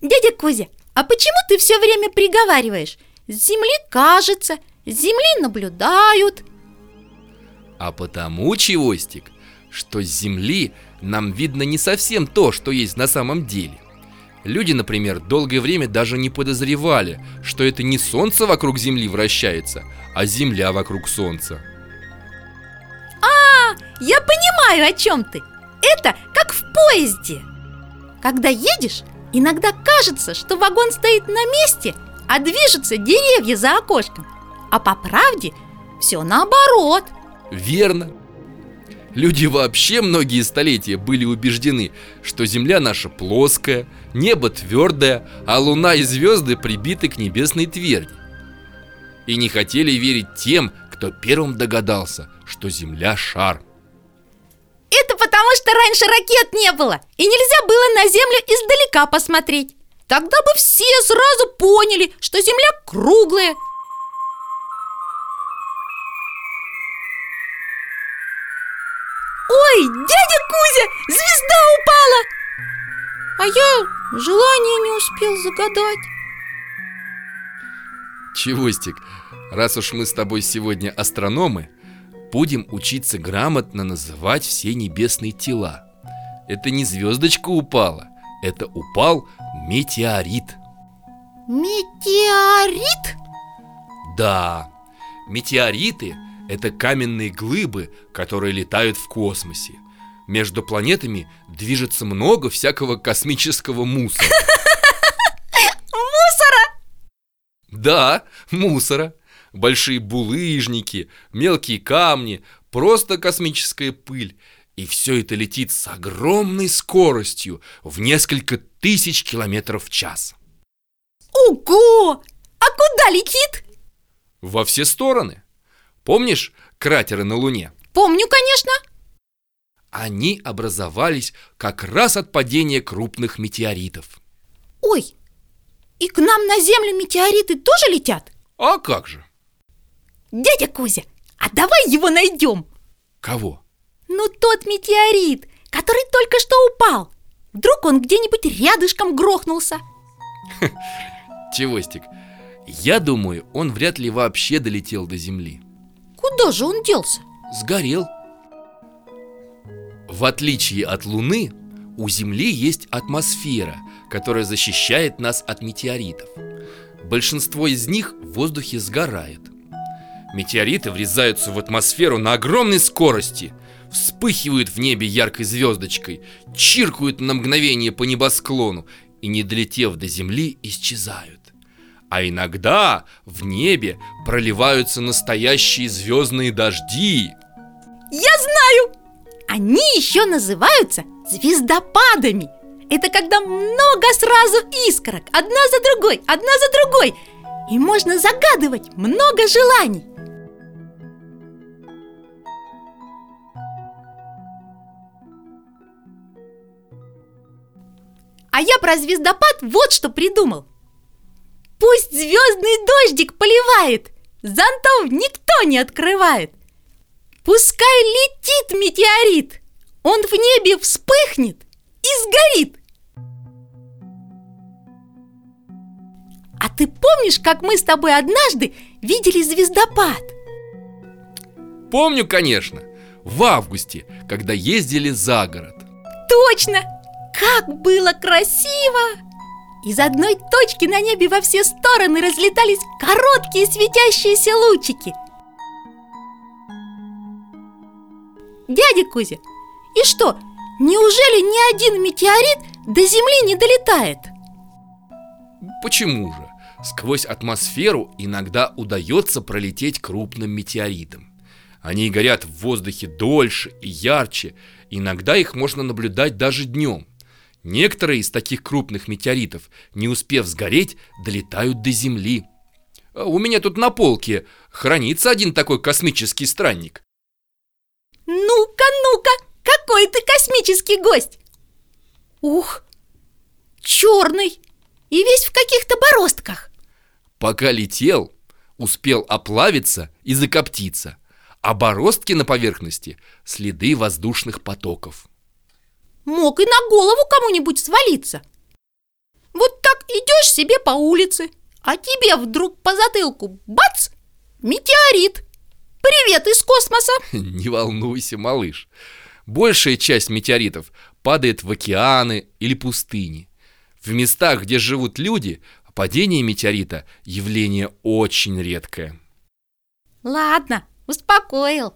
Дядя Кузя, а почему ты все время приговариваешь? С земли кажется, с земли наблюдают А потому, Чевостик, что с земли нам видно не совсем то, что есть на самом деле. Люди, например, долгое время даже не подозревали, что это не Солнце вокруг Земли вращается, а Земля вокруг Солнца А, я понимаю, о чем ты. Это как в поезде. Когда едешь, иногда кажется, что вагон стоит на месте, а движутся деревья за окошком А по правде все наоборот Верно Люди вообще многие столетия были убеждены, что Земля наша плоская, небо твердое, а Луна и звезды прибиты к небесной тверди. И не хотели верить тем, кто первым догадался, что Земля шар. Что раньше ракет не было, и нельзя было на Землю издалека посмотреть. Тогда бы все сразу поняли, что Земля круглая – Ой, дядя Кузя, звезда упала! А я желание не успел загадать Чевостик, раз уж мы с тобой сегодня астрономы Будем учиться грамотно называть все небесные тела Это не звездочка упала, это упал метеорит Метеорит? Да, метеориты – это каменные глыбы, которые летают в космосе. Между планетами движется много всякого космического мусора. Мусора? Да, мусора. Большие булыжники, мелкие камни, просто космическая пыль. И все это летит с огромной скоростью в несколько тысяч километров в час. Ого! А куда летит? Во все стороны. Помнишь кратеры на Луне? Помню, конечно. Они образовались как раз от падения крупных метеоритов. Ой, и к нам на Землю метеориты тоже летят? А как же? Дядя Кузя, а давай его найдем. Кого? Ну, тот метеорит, который только что упал. Вдруг он где-нибудь рядышком грохнулся. Чевостик, я думаю, он вряд ли вообще долетел до Земли. Куда же он делся? Сгорел В отличие от Луны, у Земли есть атмосфера, которая защищает нас от метеоритов Большинство из них в воздухе сгорает Метеориты врезаются в атмосферу на огромной скорости Вспыхивают в небе яркой звездочкой Чиркают на мгновение по небосклону И не долетев до Земли, исчезают. А иногда в небе проливаются настоящие звездные дожди. Я знаю! Они еще называются звездопадами. Это когда много сразу искорок, одна за другой, одна за другой. И можно загадывать много желаний А я про звездопад вот что придумал – Пусть звездный дождик поливает, зонтов никто не открывает. Пускай летит метеорит, он в небе вспыхнет и сгорит. А ты помнишь, как мы с тобой однажды видели звездопад? Помню, конечно, в августе, когда ездили за город Точно! Как было красиво! Из одной точки на небе во все стороны разлетались короткие светящиеся лучики Дядя Кузя, и что, неужели ни один метеорит до Земли не долетает? Почему же? Сквозь атмосферу иногда удается пролететь крупным метеоритом Они горят в воздухе дольше и ярче Иногда их можно наблюдать даже днем Некоторые из таких крупных метеоритов, не успев сгореть, долетают до Земли. А у меня тут на полке хранится один такой космический странник. Ну-ка, ну-ка, какой ты космический гость! Ух, черный и весь в каких-то бороздках. Пока летел, успел оплавиться и закоптиться, а бороздки на поверхности – следы воздушных потоков мог и на голову кому-нибудь свалиться. Вот так себе по улице, а тебе вдруг по затылку бац! Метеорит! Привет из космоса! Не волнуйся, малыш. Большая часть метеоритов падает в океаны или пустыни. В местах, где живут люди, падение метеорита – явление очень редкое. Ладно, успокоил.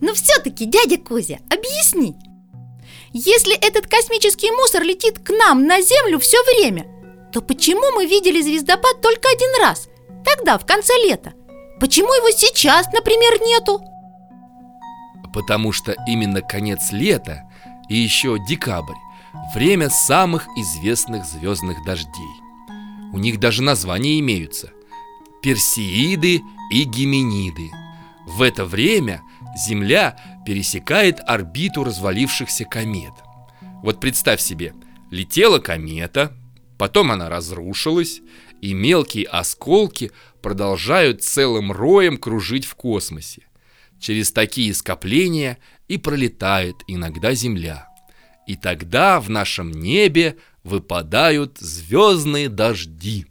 Но все-таки, дядя Кузя, объясни. Если этот космический мусор летит к нам на Землю все время, то почему мы видели звездопад только один раз, тогда, в конце лета? Почему его сейчас, например, нету? Потому что именно конец лета и еще декабрь – время самых известных звездных дождей. У них даже названия имеются – Персеиды и Гемениды. В это время Земля пересекает орбиту развалившихся комет. Вот представь себе, летела комета, потом она разрушилась, и мелкие осколки продолжают целым роем кружить в космосе. Через такие скопления и пролетает иногда Земля. И тогда в нашем небе выпадают звездные дожди.